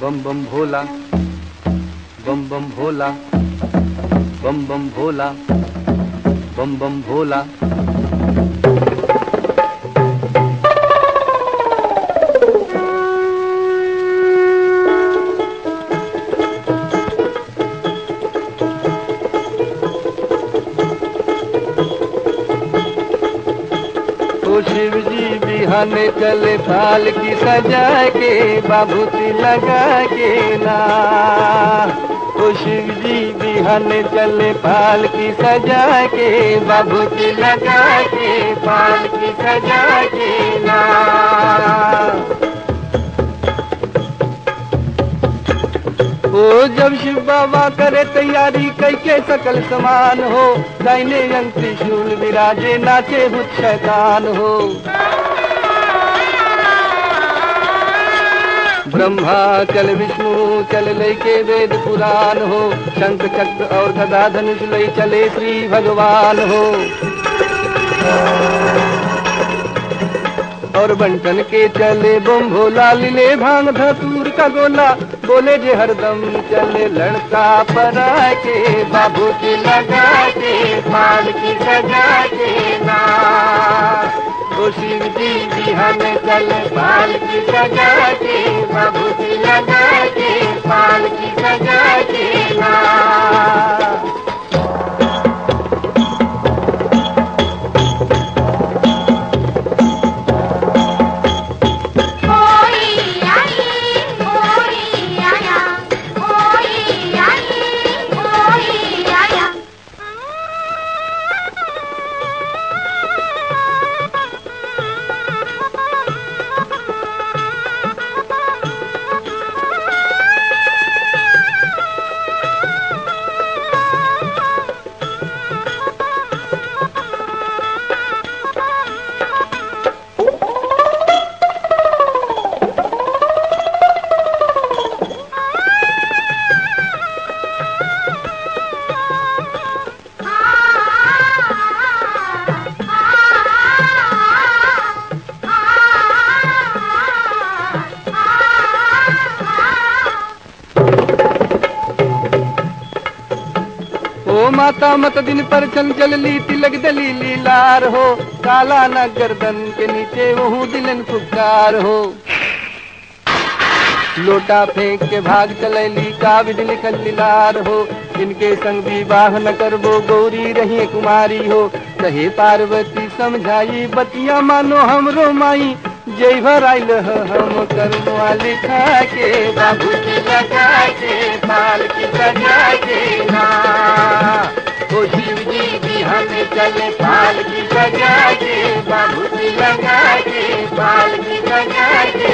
बम बम भोला बम बम भोला बम बम भोला बम बम भोला। बिहाने चले थाल की सजा के बाबूती लगा के ना। ओ शिव जी बिहाने चले पाल की सजा के बाबूती लगा के पाल की सजा के ना। ओ जब शिव बाबा करे तैयारी कई के सकल समान हो दाहिने अंग विराजे, नाचे भूत शैतान हो। ब्रह्मा, चल विष्णु, चल लई के वेद पुराण हो। शंख चक्र और गदा धनुष लई चले श्री भगवान हो। और बंटन के चले बम भोला लीले भाँग धतूर का गोला। बोले जे हरदम चले लड़का परा के बाबू की लगा के माल की सजा के ना। ओ शिव जी बिहान चल पाल की सजा के बाबू जी लगा के पाल की सजा के ना माता मत दिन पर चंचल ली तिलक दली लीलार हो। काला न गर्दन के नीचे वहू दिलन फुकार हो। लोटा फेंक के भाग चलैली का विधि लिखल लीलार हो। इनके संग विवाह न करबो गौरी रही कुमारी हो। कहे पार्वती, समझाई बतिया मानो हमरो माई। जय भर आइल ह हम कर्मवा लिखा के बाबू की लगा के पाल की सजा के। बिहान पाल की सजा के बाबू की लगा के की सजा के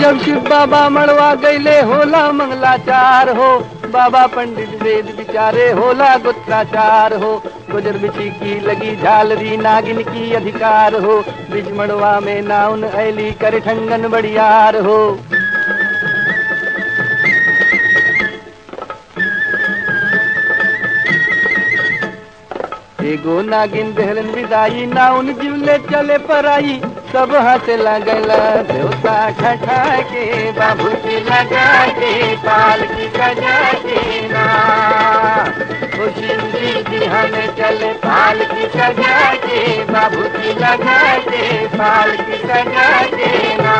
जब शिव बाबा मड़वा गईले, होला मंगलाचार हो। बाबा पंडित वेद बिचारे होला गुत्राचार हो। गुजर बिछी की लगी झालरी, नागिन की अधिकार हो। बिज मड़वा में नाउन, ऐली कर ठंगन बड़ियार हो। एगो नागिन दहलन विदाई नाउन जिवले चले पराई। सब हंस लगला, देवता खटा के बाबू की लगा के पाल की सजा के शिव जी बिहान चले पाल की सजा के बाबू की लगा के पाल की सजा के ना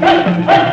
Hey! Hey!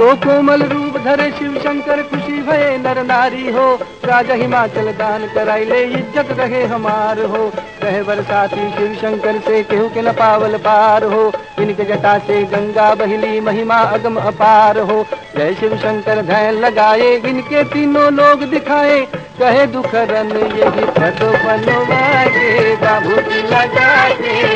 तो कोमल रूप धरे शिव शंकर, खुशी भये नर नारी हो। राजा हिमाचल दान कराई ले, इज़्ज़त रहे हमार हो। कहे बरसाती शिव शंकर से केहू के न पावल पार हो। इनके जटा से गंगा बहली महिमा अगम अपार हो। जय शिव शंकर धैन लगाए, इनके तीनों लोग दिखाए। कहे दुखरन यही पद बनवाए बाबू लगा के